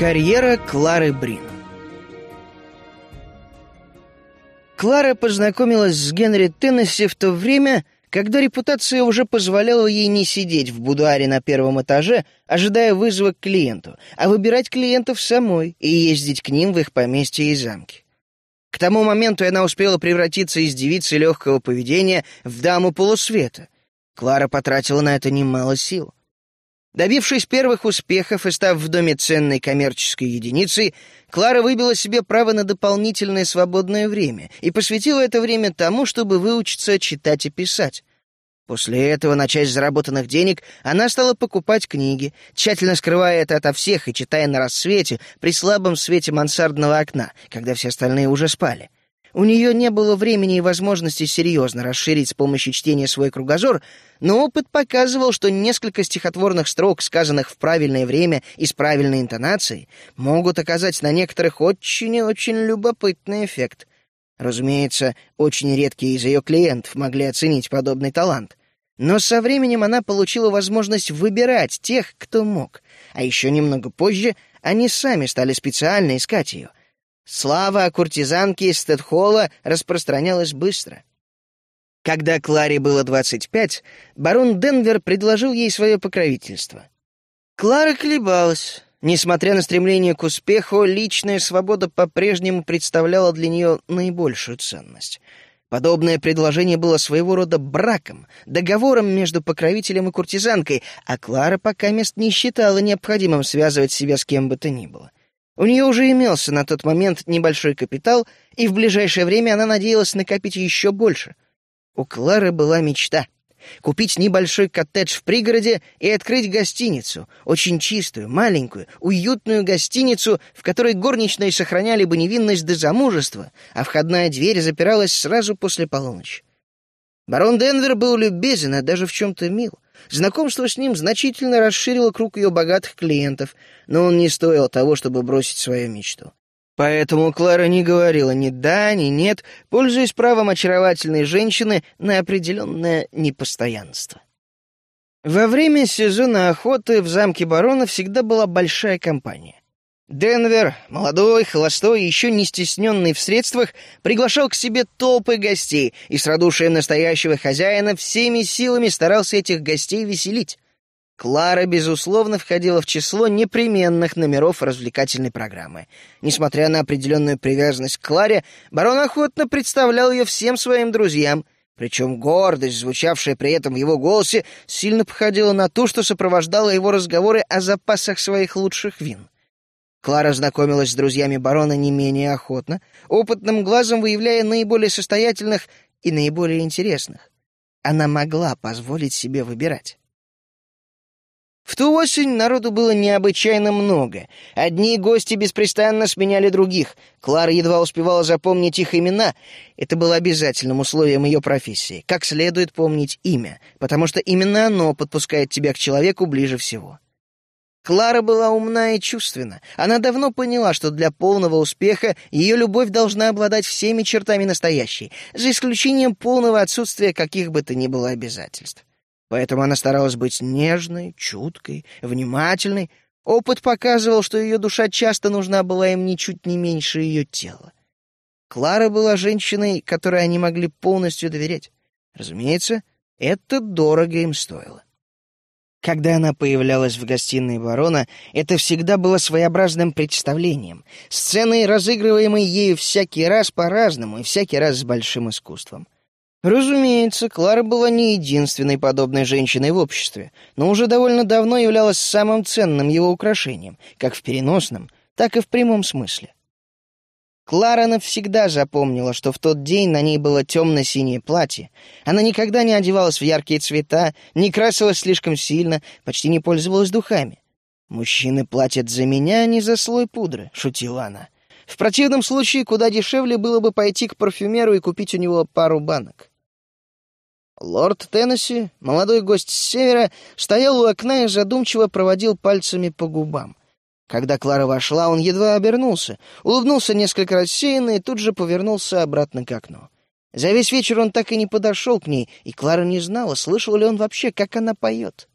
Карьера Клары Брин Клара познакомилась с Генри Теннесси в то время, когда репутация уже позволяла ей не сидеть в будуаре на первом этаже, ожидая вызова к клиенту, а выбирать клиентов самой и ездить к ним в их поместье и замки. К тому моменту она успела превратиться из девицы легкого поведения в даму полусвета. Клара потратила на это немало сил. Добившись первых успехов и став в доме ценной коммерческой единицей, Клара выбила себе право на дополнительное свободное время и посвятила это время тому, чтобы выучиться читать и писать. После этого на часть заработанных денег она стала покупать книги, тщательно скрывая это ото всех и читая на рассвете при слабом свете мансардного окна, когда все остальные уже спали. У нее не было времени и возможности серьезно расширить с помощью чтения свой кругозор, но опыт показывал, что несколько стихотворных строк, сказанных в правильное время и с правильной интонацией, могут оказать на некоторых очень и очень любопытный эффект. Разумеется, очень редкие из ее клиентов могли оценить подобный талант. Но со временем она получила возможность выбирать тех, кто мог, а еще немного позже они сами стали специально искать ее — Слава о куртизанке из Стедхолла распространялась быстро. Когда Кларе было 25, барон Денвер предложил ей свое покровительство. Клара колебалась. Несмотря на стремление к успеху, личная свобода по-прежнему представляла для нее наибольшую ценность. Подобное предложение было своего рода браком, договором между покровителем и куртизанкой, а Клара пока мест не считала необходимым связывать себя с кем бы то ни было. У нее уже имелся на тот момент небольшой капитал, и в ближайшее время она надеялась накопить еще больше. У Клары была мечта — купить небольшой коттедж в пригороде и открыть гостиницу, очень чистую, маленькую, уютную гостиницу, в которой горничные сохраняли бы невинность до замужества, а входная дверь запиралась сразу после полуночи. Барон Денвер был любезен, а даже в чем-то мил — Знакомство с ним значительно расширило круг ее богатых клиентов, но он не стоил того, чтобы бросить свою мечту. Поэтому Клара не говорила ни да, ни нет, пользуясь правом очаровательной женщины на определенное непостоянство. Во время сезона охоты в замке барона всегда была большая компания. Денвер, молодой, холостой и еще не стесненный в средствах, приглашал к себе толпы гостей и с радушием настоящего хозяина всеми силами старался этих гостей веселить. Клара, безусловно, входила в число непременных номеров развлекательной программы. Несмотря на определенную привязанность к Кларе, барон охотно представлял ее всем своим друзьям, причем гордость, звучавшая при этом в его голосе, сильно походила на ту, что сопровождала его разговоры о запасах своих лучших вин. Клара знакомилась с друзьями барона не менее охотно, опытным глазом выявляя наиболее состоятельных и наиболее интересных. Она могла позволить себе выбирать. В ту осень народу было необычайно много. Одни гости беспрестанно сменяли других. Клара едва успевала запомнить их имена. Это было обязательным условием ее профессии. Как следует помнить имя, потому что именно оно подпускает тебя к человеку ближе всего. Клара была умна и чувственна. Она давно поняла, что для полного успеха ее любовь должна обладать всеми чертами настоящей, за исключением полного отсутствия каких бы то ни было обязательств. Поэтому она старалась быть нежной, чуткой, внимательной. Опыт показывал, что ее душа часто нужна была им ничуть не меньше ее тела. Клара была женщиной, которой они могли полностью доверять. Разумеется, это дорого им стоило. Когда она появлялась в гостиной барона, это всегда было своеобразным представлением, сценой, разыгрываемой ею всякий раз по-разному и всякий раз с большим искусством. Разумеется, Клара была не единственной подобной женщиной в обществе, но уже довольно давно являлась самым ценным его украшением, как в переносном, так и в прямом смысле. Клара навсегда запомнила, что в тот день на ней было темно-синее платье. Она никогда не одевалась в яркие цвета, не красилась слишком сильно, почти не пользовалась духами. «Мужчины платят за меня, а не за слой пудры», — шутила она. «В противном случае куда дешевле было бы пойти к парфюмеру и купить у него пару банок». Лорд Теннесси, молодой гость с севера, стоял у окна и задумчиво проводил пальцами по губам. Когда Клара вошла, он едва обернулся, улыбнулся несколько рассеянно и тут же повернулся обратно к окну. За весь вечер он так и не подошел к ней, и Клара не знала, слышал ли он вообще, как она поет.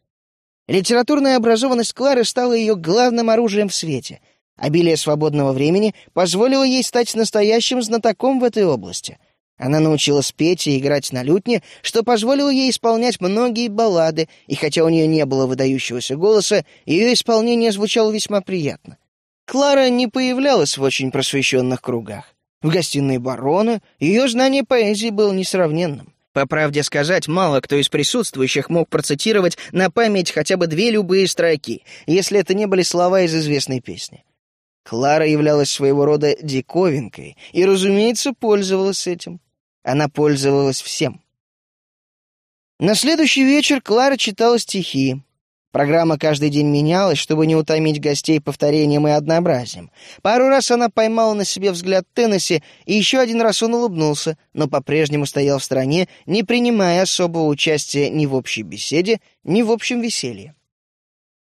Литературная образованность Клары стала ее главным оружием в свете. Обилие свободного времени позволило ей стать настоящим знатоком в этой области. Она научилась петь и играть на лютне, что позволило ей исполнять многие баллады, и хотя у нее не было выдающегося голоса, ее исполнение звучало весьма приятно. Клара не появлялась в очень просвещенных кругах. В гостиной барона ее знание поэзии было несравненным. По правде сказать, мало кто из присутствующих мог процитировать на память хотя бы две любые строки, если это не были слова из известной песни. Клара являлась своего рода диковинкой и, разумеется, пользовалась этим. Она пользовалась всем. На следующий вечер Клара читала стихи. Программа каждый день менялась, чтобы не утомить гостей повторением и однообразием. Пару раз она поймала на себе взгляд Теннесси, и еще один раз он улыбнулся, но по-прежнему стоял в стороне, не принимая особого участия ни в общей беседе, ни в общем веселье.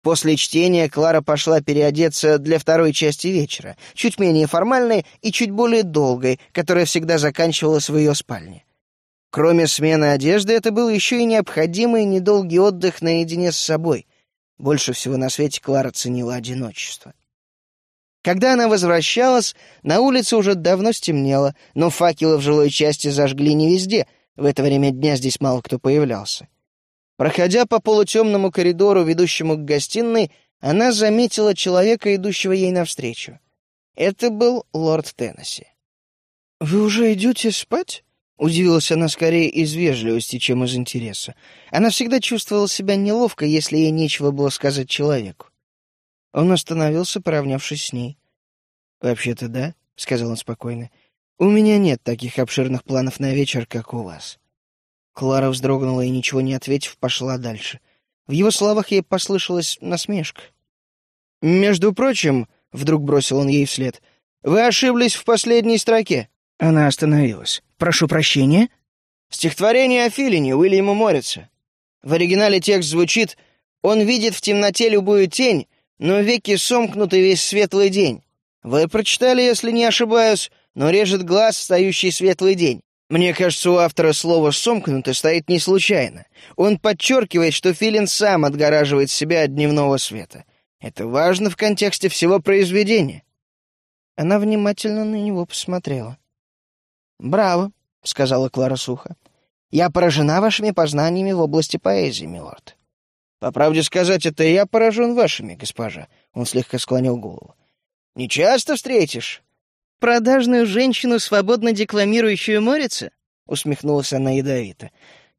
После чтения Клара пошла переодеться для второй части вечера, чуть менее формальной и чуть более долгой, которая всегда заканчивалась в ее спальне. Кроме смены одежды, это был еще и необходимый недолгий отдых наедине с собой. Больше всего на свете Клара ценила одиночество. Когда она возвращалась, на улице уже давно стемнело, но факелы в жилой части зажгли не везде, в это время дня здесь мало кто появлялся. Проходя по полутемному коридору, ведущему к гостиной, она заметила человека, идущего ей навстречу. Это был лорд Теннесси. «Вы уже идете спать?» — удивилась она скорее из вежливости, чем из интереса. Она всегда чувствовала себя неловко, если ей нечего было сказать человеку. Он остановился, поравнявшись с ней. «Вообще-то да», — сказал он спокойно. «У меня нет таких обширных планов на вечер, как у вас. Клара вздрогнула и, ничего не ответив, пошла дальше. В его словах ей послышалась насмешка. «Между прочим», — вдруг бросил он ей вслед, — «вы ошиблись в последней строке». Она остановилась. «Прошу прощения?» «Стихотворение о Филине Уильяма Морица. В оригинале текст звучит «Он видит в темноте любую тень, но веки сомкнуты весь светлый день». Вы прочитали, если не ошибаюсь, но режет глаз встающий светлый день. Мне кажется, у автора слово «сомкнуто» стоит не случайно. Он подчеркивает, что Филин сам отгораживает себя от дневного света. Это важно в контексте всего произведения. Она внимательно на него посмотрела. «Браво», — сказала Клара сухо. «Я поражена вашими познаниями в области поэзии, милорд». «По правде сказать, это я поражен вашими, госпожа», — он слегка склонил голову. «Не часто встретишь продажную женщину, свободно декламирующую Морица?» — усмехнулась она ядовито.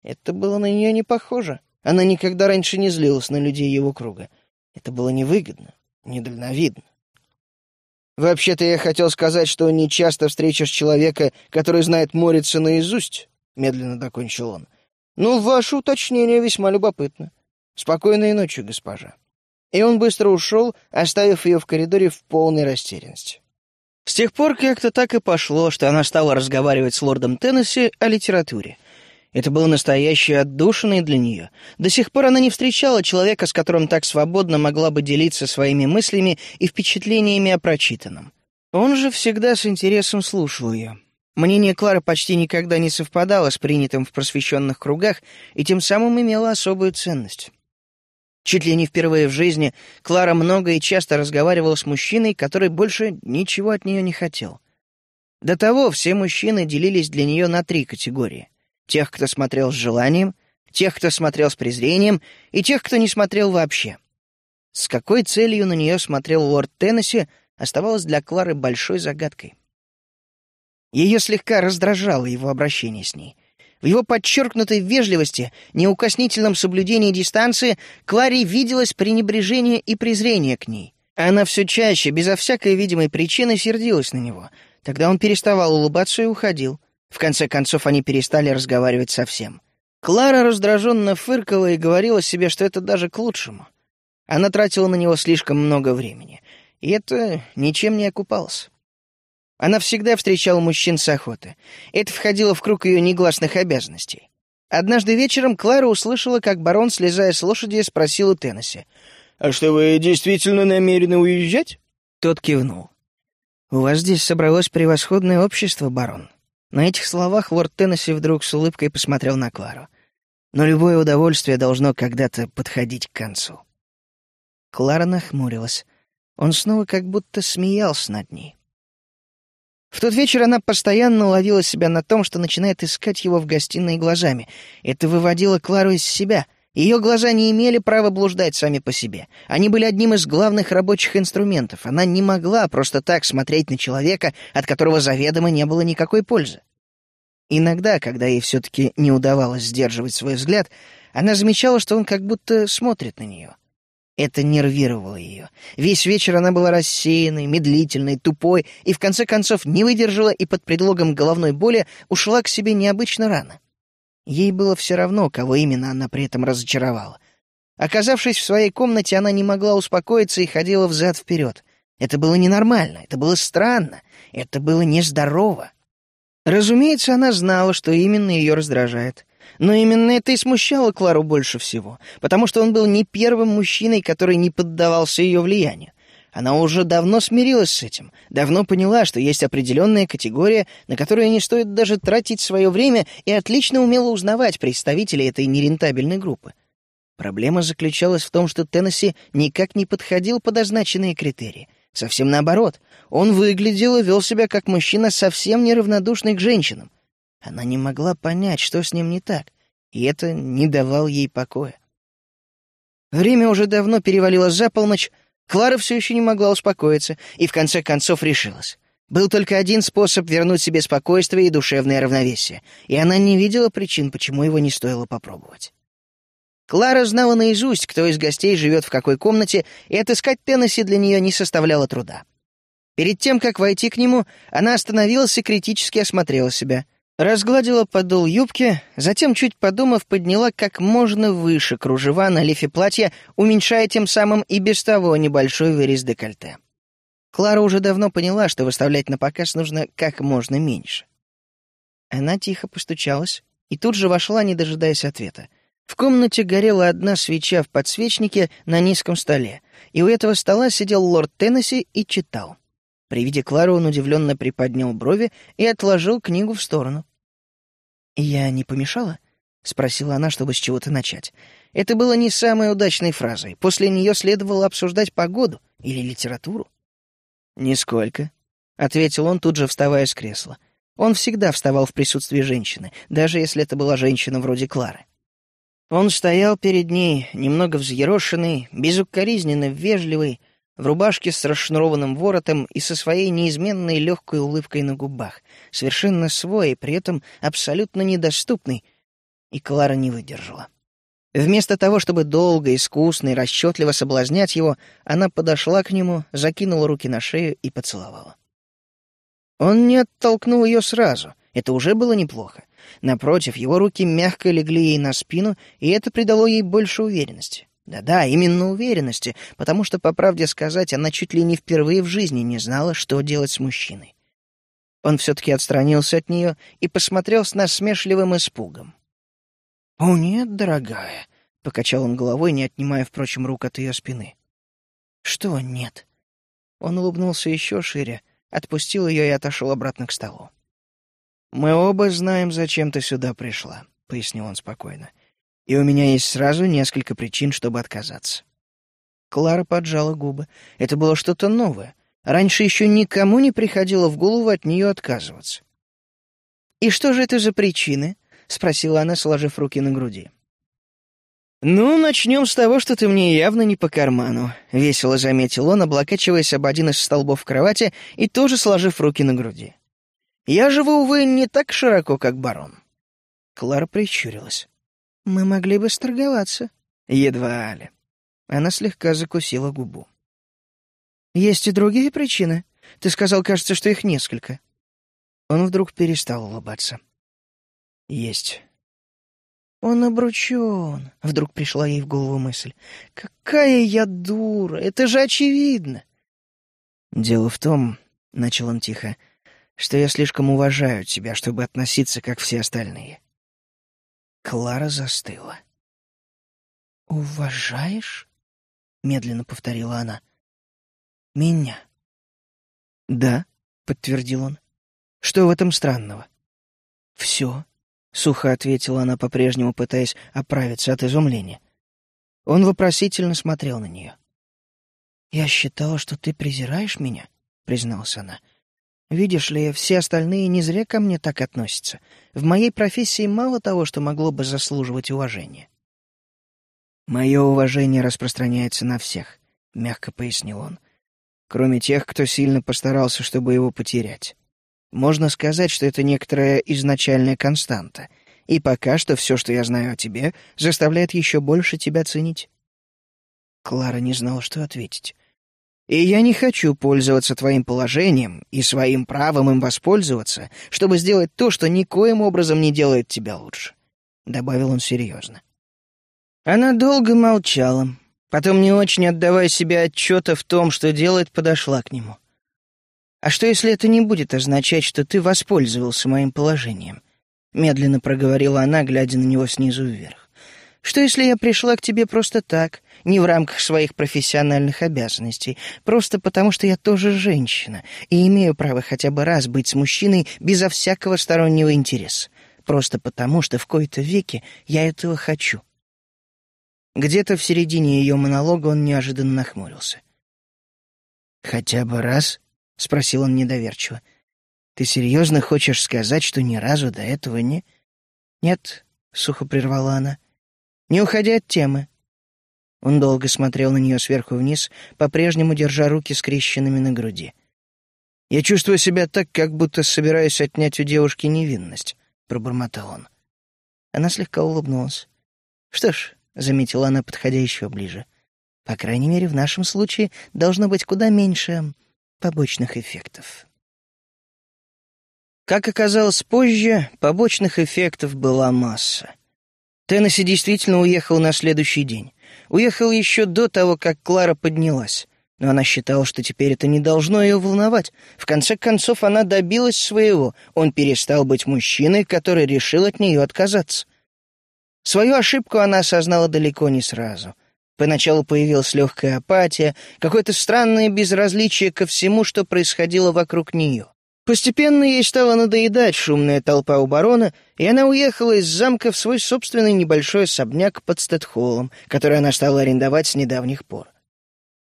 Это было на нее не похоже. Она никогда раньше не злилась на людей его круга. Это было невыгодно, недальновидно. «Вообще-то я хотел сказать, что не часто встретишь человека, который знает Морица наизусть», — медленно докончил он. «Ну, ваше уточнение весьма любопытно. Спокойной ночи, госпожа». И он быстро ушел, оставив ее в коридоре в полной растерянности. С тех пор как-то так и пошло, что она стала разговаривать с лордом Теннесси о литературе. Это было настоящее отдушиной для нее. До сих пор она не встречала человека, с которым так свободно могла бы делиться своими мыслями и впечатлениями о прочитанном. Он же всегда с интересом слушал ее. Мнение Клары почти никогда не совпадало с принятым в просвещенных кругах и тем самым имело особую ценность. Чуть ли не впервые в жизни Клара много и часто разговаривала с мужчиной, который больше ничего от нее не хотел. До того все мужчины делились для нее на три категории. Тех, кто смотрел с желанием, тех, кто смотрел с презрением, и тех, кто не смотрел вообще. С какой целью на нее смотрел лорд Теннесси, оставалось для Клары большой загадкой. Ее слегка раздражало его обращение с ней — в его подчеркнутой вежливости, неукоснительном соблюдении дистанции, Кларе виделось пренебрежение и презрение к ней. Она все чаще, безо всякой видимой причины, сердилась на него. Тогда он переставал улыбаться и уходил. В конце концов, они перестали разговаривать совсем. Клара раздраженно фыркала и говорила себе, что это даже к лучшему. Она тратила на него слишком много времени, и это ничем не окупалось. Она всегда встречала мужчин с охоты. Это входило в круг ее негласных обязанностей. Однажды вечером Клара услышала, как барон, слезая с лошади, спросил у Теннесси. «А что, вы действительно намерены уезжать?» Тот кивнул. «У вас здесь собралось превосходное общество, барон». На этих словах лорд Теннесси вдруг с улыбкой посмотрел на Клару. «Но любое удовольствие должно когда-то подходить к концу». Клара нахмурилась. Он снова как будто смеялся над ней. В тот вечер она постоянно ловила себя на том, что начинает искать его в гостиной глазами. Это выводило Клару из себя. Ее глаза не имели права блуждать сами по себе. Они были одним из главных рабочих инструментов. Она не могла просто так смотреть на человека, от которого заведомо не было никакой пользы. Иногда, когда ей все-таки не удавалось сдерживать свой взгляд, она замечала, что он как будто смотрит на нее. Это нервировало ее. Весь вечер она была рассеянной, медлительной, тупой, и в конце концов не выдержала и под предлогом головной боли ушла к себе необычно рано. Ей было все равно, кого именно она при этом разочаровала. Оказавшись в своей комнате, она не могла успокоиться и ходила взад-вперед. Это было ненормально, это было странно, это было нездорово. Разумеется, она знала, что именно ее раздражает. Но именно это и смущало Клару больше всего, потому что он был не первым мужчиной, который не поддавался ее влиянию. Она уже давно смирилась с этим, давно поняла, что есть определенная категория, на которую не стоит даже тратить свое время, и отлично умела узнавать представителей этой нерентабельной группы. Проблема заключалась в том, что Теннесси никак не подходил под означенные критерии. Совсем наоборот. Он выглядел и вел себя как мужчина, совсем неравнодушный к женщинам. Она не могла понять, что с ним не так, и это не давало ей покоя. Время уже давно перевалило за полночь, Клара все еще не могла успокоиться и в конце концов решилась. Был только один способ вернуть себе спокойствие и душевное равновесие, и она не видела причин, почему его не стоило попробовать. Клара знала наизусть, кто из гостей живет в какой комнате, и отыскать Теннесси для нее не составляло труда. Перед тем, как войти к нему, она остановилась и критически осмотрела себя. Разгладила подол юбки, затем, чуть подумав, подняла как можно выше кружева на лифе платья, уменьшая тем самым и без того небольшой вырез декольте. Клара уже давно поняла, что выставлять на показ нужно как можно меньше. Она тихо постучалась и тут же вошла, не дожидаясь ответа. В комнате горела одна свеча в подсвечнике на низком столе, и у этого стола сидел лорд Теннесси и читал. При виде Клары он удивленно приподнял брови и отложил книгу в сторону. «Я не помешала?» — спросила она, чтобы с чего-то начать. Это было не самой удачной фразой. После нее следовало обсуждать погоду или литературу. «Нисколько», — ответил он, тут же вставая с кресла. Он всегда вставал в присутствии женщины, даже если это была женщина вроде Клары. Он стоял перед ней, немного взъерошенный, безукоризненно вежливый, в рубашке с расшнурованным воротом и со своей неизменной легкой улыбкой на губах, совершенно свой и при этом абсолютно недоступный, и Клара не выдержала. Вместо того, чтобы долго, искусно и расчетливо соблазнять его, она подошла к нему, закинула руки на шею и поцеловала. Он не оттолкнул ее сразу, это уже было неплохо. Напротив, его руки мягко легли ей на спину, и это придало ей больше уверенности. Да-да, именно уверенности, потому что, по правде сказать, она чуть ли не впервые в жизни не знала, что делать с мужчиной. Он все-таки отстранился от нее и посмотрел с насмешливым испугом. «О, нет, дорогая», — покачал он головой, не отнимая, впрочем, рук от ее спины. «Что нет?» Он улыбнулся еще шире, отпустил ее и отошел обратно к столу. «Мы оба знаем, зачем ты сюда пришла», — пояснил он спокойно. «И у меня есть сразу несколько причин, чтобы отказаться». Клара поджала губы. Это было что-то новое. Раньше еще никому не приходило в голову от нее отказываться. «И что же это за причины?» — спросила она, сложив руки на груди. «Ну, начнем с того, что ты мне явно не по карману», — весело заметил он, облокачиваясь об один из столбов кровати и тоже сложив руки на груди. Я живу, увы, не так широко, как барон». Клара прищурилась. «Мы могли бы сторговаться». «Едва ли». Она слегка закусила губу. «Есть и другие причины. Ты сказал, кажется, что их несколько». Он вдруг перестал улыбаться. «Есть». «Он обручен», — вдруг пришла ей в голову мысль. «Какая я дура! Это же очевидно!» «Дело в том», — начал он тихо, что я слишком уважаю тебя, чтобы относиться, как все остальные». Клара застыла. «Уважаешь?» — медленно повторила она. «Меня?» «Да», — подтвердил он. «Что в этом странного?» «Все», — сухо ответила она, по-прежнему пытаясь оправиться от изумления. Он вопросительно смотрел на нее. «Я считала, что ты презираешь меня», — призналась она. «Видишь ли, все остальные не зря ко мне так относятся. В моей профессии мало того, что могло бы заслуживать уважения». «Мое уважение распространяется на всех», — мягко пояснил он. «Кроме тех, кто сильно постарался, чтобы его потерять. Можно сказать, что это некоторая изначальная константа, и пока что все, что я знаю о тебе, заставляет еще больше тебя ценить». Клара не знала, что ответить. «И я не хочу пользоваться твоим положением и своим правом им воспользоваться, чтобы сделать то, что никоим образом не делает тебя лучше», — добавил он серьезно. Она долго молчала, потом, не очень отдавая себе отчета в том, что делает, подошла к нему. «А что, если это не будет означать, что ты воспользовался моим положением?» Медленно проговорила она, глядя на него снизу вверх. «Что, если я пришла к тебе просто так, не в рамках своих профессиональных обязанностей, просто потому что я тоже женщина и имею право хотя бы раз быть с мужчиной безо всякого стороннего интереса, просто потому что в кои-то веке я этого хочу?» Где-то в середине ее монолога он неожиданно нахмурился. «Хотя бы раз?» — спросил он недоверчиво. «Ты серьезно хочешь сказать, что ни разу до этого не...» «Нет», — сухо прервала она, — «не уходя от темы». Он долго смотрел на нее сверху вниз, по-прежнему держа руки скрещенными на груди. «Я чувствую себя так, как будто собираюсь отнять у девушки невинность», — пробормотал он. Она слегка улыбнулась. «Что ж, — заметила она, подходя еще ближе. «По крайней мере, в нашем случае должно быть куда меньше побочных эффектов». Как оказалось позже, побочных эффектов была масса. Теннесси действительно уехал на следующий день. Уехал еще до того, как Клара поднялась. Но она считала, что теперь это не должно ее волновать. В конце концов, она добилась своего. Он перестал быть мужчиной, который решил от нее отказаться. Свою ошибку она осознала далеко не сразу. Поначалу появилась легкая апатия, какое-то странное безразличие ко всему, что происходило вокруг нее. Постепенно ей стала надоедать шумная толпа у барона, и она уехала из замка в свой собственный небольшой особняк под Стэтхоллом, который она стала арендовать с недавних пор.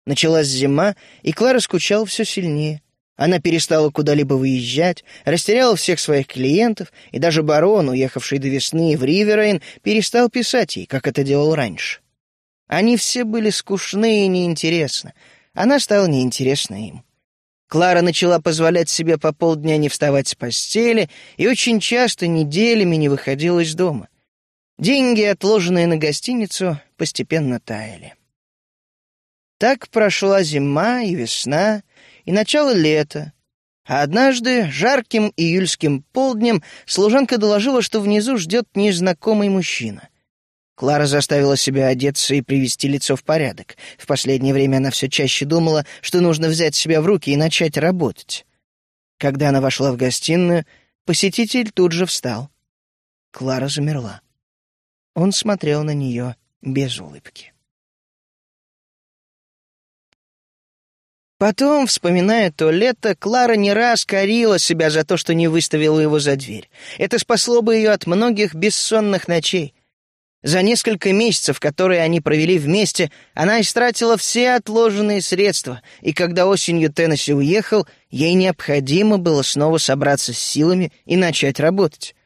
Началась зима, и Клара скучала все сильнее. Она перестала куда-либо выезжать, растеряла всех своих клиентов, и даже барон, уехавший до весны в Риверейн, перестал писать ей, как это делал раньше. Они все были скучны и неинтересны. Она стала неинтересна им. Клара начала позволять себе по полдня не вставать с постели и очень часто неделями не выходила из дома. Деньги, отложенные на гостиницу, постепенно таяли. Так прошла зима и весна, и начало лета. А однажды, жарким июльским полднем, служанка доложила, что внизу ждет незнакомый мужчина. Клара заставила себя одеться и привести лицо в порядок. В последнее время она все чаще думала, что нужно взять себя в руки и начать работать. Когда она вошла в гостиную, посетитель тут же встал. Клара замерла. Он смотрел на нее без улыбки. Потом, вспоминая то лето, Клара не раз корила себя за то, что не выставила его за дверь. Это спасло бы ее от многих бессонных ночей. За несколько месяцев, которые они провели вместе, она истратила все отложенные средства, и когда осенью Теннесси уехал, ей необходимо было снова собраться с силами и начать работать.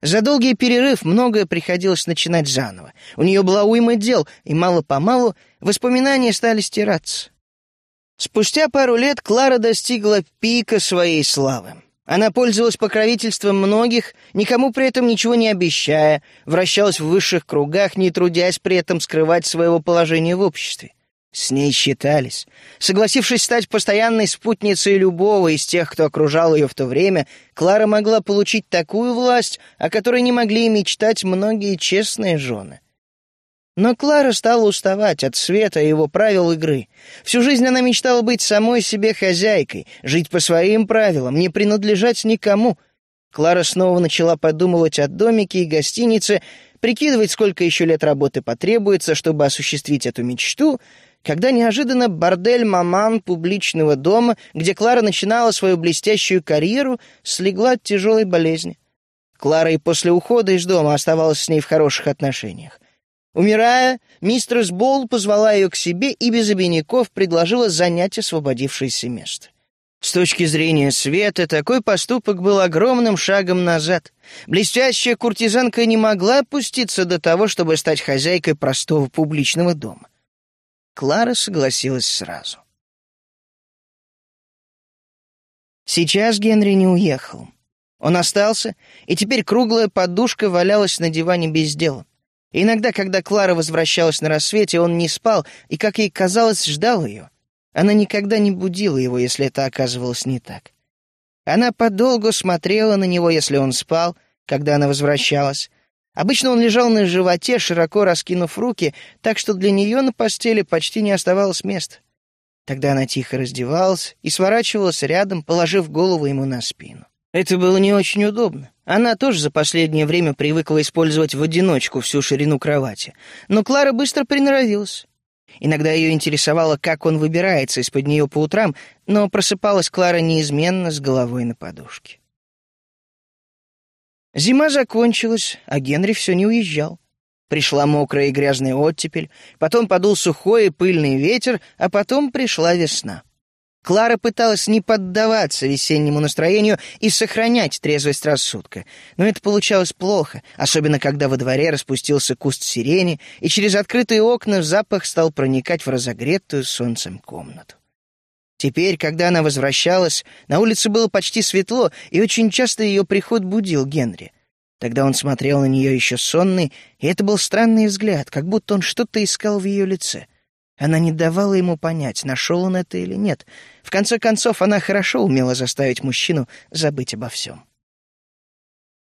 За долгий перерыв многое приходилось начинать заново. У нее была уйма дел, и мало-помалу воспоминания стали стираться. Спустя пару лет Клара достигла пика своей славы. Она пользовалась покровительством многих, никому при этом ничего не обещая, вращалась в высших кругах, не трудясь при этом скрывать своего положения в обществе. С ней считались. Согласившись стать постоянной спутницей любого из тех, кто окружал ее в то время, Клара могла получить такую власть, о которой не могли мечтать многие честные жены. Но Клара стала уставать от света и его правил игры. Всю жизнь она мечтала быть самой себе хозяйкой, жить по своим правилам, не принадлежать никому. Клара снова начала подумывать о домике и гостинице, прикидывать, сколько еще лет работы потребуется, чтобы осуществить эту мечту, когда неожиданно бордель «Маман» публичного дома, где Клара начинала свою блестящую карьеру, слегла от тяжелой болезни. Клара и после ухода из дома оставалась с ней в хороших отношениях. Умирая, мистерс Болл позвала ее к себе и без обиняков предложила занять освободившееся место. С точки зрения света, такой поступок был огромным шагом назад. Блестящая куртизанка не могла опуститься до того, чтобы стать хозяйкой простого публичного дома. Клара согласилась сразу. Сейчас Генри не уехал. Он остался, и теперь круглая подушка валялась на диване без дела. Иногда, когда Клара возвращалась на рассвете, он не спал и, как ей казалось, ждал ее. Она никогда не будила его, если это оказывалось не так. Она подолгу смотрела на него, если он спал, когда она возвращалась. Обычно он лежал на животе, широко раскинув руки, так что для нее на постели почти не оставалось места. Тогда она тихо раздевалась и сворачивалась рядом, положив голову ему на спину. Это было не очень удобно. Она тоже за последнее время привыкла использовать в одиночку всю ширину кровати. Но Клара быстро приноровилась. Иногда ее интересовало, как он выбирается из-под нее по утрам, но просыпалась Клара неизменно с головой на подушке. Зима закончилась, а Генри все не уезжал. Пришла мокрая и грязная оттепель, потом подул сухой и пыльный ветер, а потом пришла весна. Клара пыталась не поддаваться весеннему настроению и сохранять трезвость рассудка, но это получалось плохо, особенно когда во дворе распустился куст сирени, и через открытые окна запах стал проникать в разогретую солнцем комнату. Теперь, когда она возвращалась, на улице было почти светло, и очень часто ее приход будил Генри. Тогда он смотрел на нее еще сонный, и это был странный взгляд, как будто он что-то искал в ее лице — она не давала ему понять, нашел он это или нет. В конце концов, она хорошо умела заставить мужчину забыть обо всем.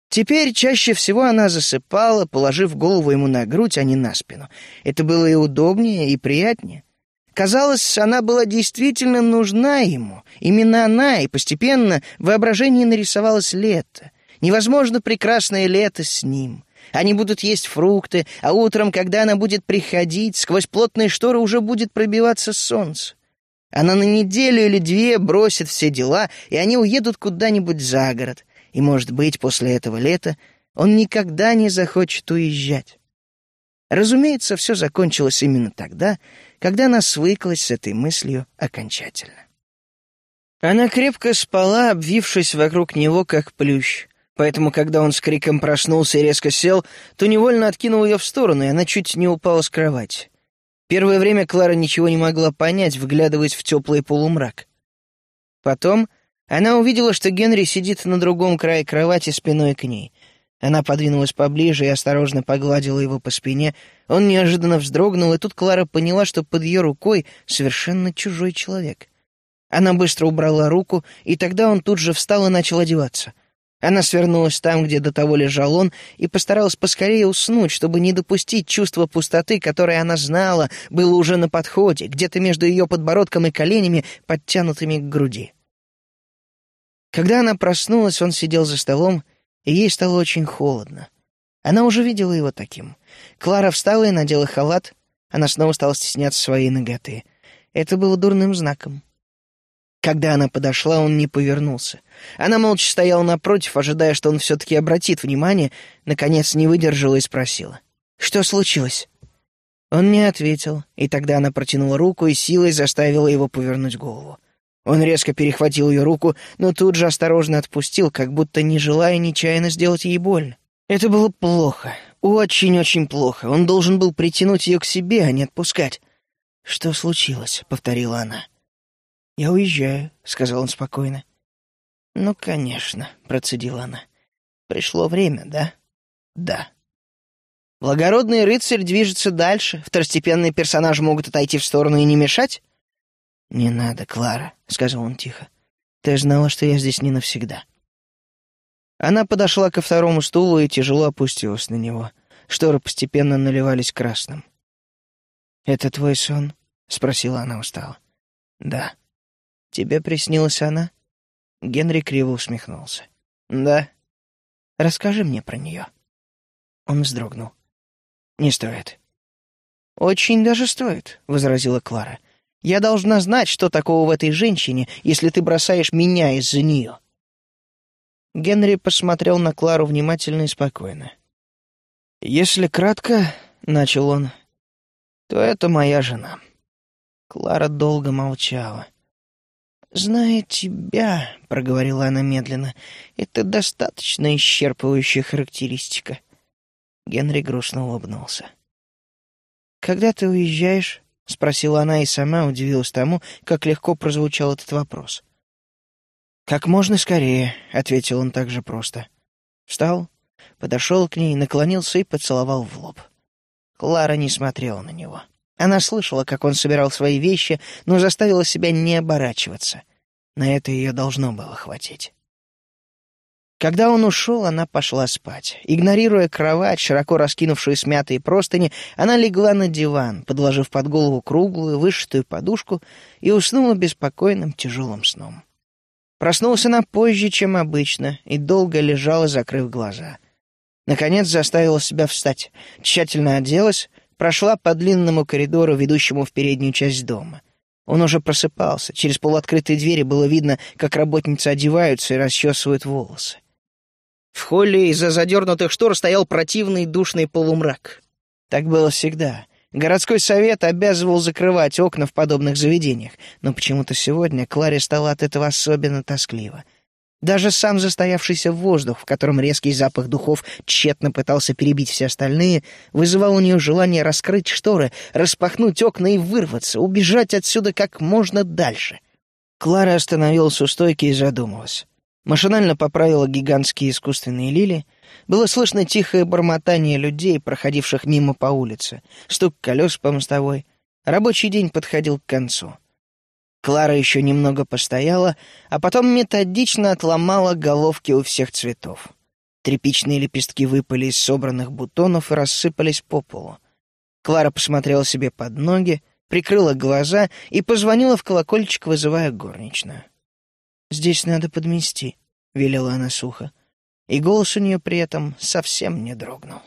Теперь чаще всего она засыпала, положив голову ему на грудь, а не на спину. Это было и удобнее, и приятнее. Казалось, она была действительно нужна ему. Именно она, и постепенно в воображении нарисовалось лето. Невозможно прекрасное лето с ним. Они будут есть фрукты, а утром, когда она будет приходить, сквозь плотные шторы уже будет пробиваться солнце. Она на неделю или две бросит все дела, и они уедут куда-нибудь за город. И, может быть, после этого лета он никогда не захочет уезжать. Разумеется, все закончилось именно тогда, когда она свыклась с этой мыслью окончательно. Она крепко спала, обвившись вокруг него, как плющ. Поэтому, когда он с криком проснулся и резко сел, то невольно откинул ее в сторону, и она чуть не упала с кровати. Первое время Клара ничего не могла понять, вглядываясь в теплый полумрак. Потом она увидела, что Генри сидит на другом крае кровати спиной к ней. Она подвинулась поближе и осторожно погладила его по спине. Он неожиданно вздрогнул, и тут Клара поняла, что под ее рукой совершенно чужой человек. Она быстро убрала руку, и тогда он тут же встал и начал одеваться — она свернулась там, где до того лежал он, и постаралась поскорее уснуть, чтобы не допустить чувства пустоты, которое она знала, было уже на подходе, где-то между ее подбородком и коленями, подтянутыми к груди. Когда она проснулась, он сидел за столом, и ей стало очень холодно. Она уже видела его таким. Клара встала и надела халат. Она снова стала стесняться своей ноготы. Это было дурным знаком. Когда она подошла, он не повернулся. Она молча стояла напротив, ожидая, что он все-таки обратит внимание, наконец не выдержала и спросила. «Что случилось?» Он не ответил, и тогда она протянула руку и силой заставила его повернуть голову. Он резко перехватил ее руку, но тут же осторожно отпустил, как будто не желая нечаянно сделать ей больно. Это было плохо, очень-очень плохо. Он должен был притянуть ее к себе, а не отпускать. «Что случилось?» — повторила она. «Я уезжаю», — сказал он спокойно. «Ну, конечно», — процедила она. «Пришло время, да?» «Да». «Благородный рыцарь движется дальше. Второстепенные персонажи могут отойти в сторону и не мешать?» «Не надо, Клара», — сказал он тихо. «Ты знала, что я здесь не навсегда». Она подошла ко второму стулу и тяжело опустилась на него. Шторы постепенно наливались красным. «Это твой сон?» — спросила она устало. «Да». «Тебе приснилась она?» Генри криво усмехнулся. «Да». «Расскажи мне про нее». Он вздрогнул. «Не стоит». «Очень даже стоит», — возразила Клара. «Я должна знать, что такого в этой женщине, если ты бросаешь меня из-за нее». Генри посмотрел на Клару внимательно и спокойно. «Если кратко, — начал он, — то это моя жена. Клара долго молчала. «Зная тебя», — проговорила она медленно, — «это достаточно исчерпывающая характеристика». Генри грустно улыбнулся. «Когда ты уезжаешь?» — спросила она и сама удивилась тому, как легко прозвучал этот вопрос. «Как можно скорее», — ответил он так же просто. Встал, подошел к ней, наклонился и поцеловал в лоб. Клара не смотрела на него. Она слышала, как он собирал свои вещи, но заставила себя не оборачиваться. На это ее должно было хватить. Когда он ушел, она пошла спать. Игнорируя кровать, широко раскинувшую смятые простыни, она легла на диван, подложив под голову круглую, вышитую подушку, и уснула беспокойным тяжелым сном. Проснулась она позже, чем обычно, и долго лежала, закрыв глаза. Наконец заставила себя встать, тщательно оделась, прошла по длинному коридору, ведущему в переднюю часть дома. Он уже просыпался, через полуоткрытые двери было видно, как работницы одеваются и расчесывают волосы. В холле из-за задернутых штор стоял противный душный полумрак. Так было всегда. Городской совет обязывал закрывать окна в подобных заведениях, но почему-то сегодня Кларе стало от этого особенно тоскливо — даже сам застоявшийся воздух, в котором резкий запах духов тщетно пытался перебить все остальные, вызывал у нее желание раскрыть шторы, распахнуть окна и вырваться, убежать отсюда как можно дальше. Клара остановилась у стойки и задумалась. Машинально поправила гигантские искусственные лилии. Было слышно тихое бормотание людей, проходивших мимо по улице, стук колес по мостовой. Рабочий день подходил к концу. Клара еще немного постояла, а потом методично отломала головки у всех цветов. Тряпичные лепестки выпали из собранных бутонов и рассыпались по полу. Клара посмотрела себе под ноги, прикрыла глаза и позвонила в колокольчик, вызывая горничную. «Здесь надо подмести», — велела она сухо. И голос у нее при этом совсем не дрогнул.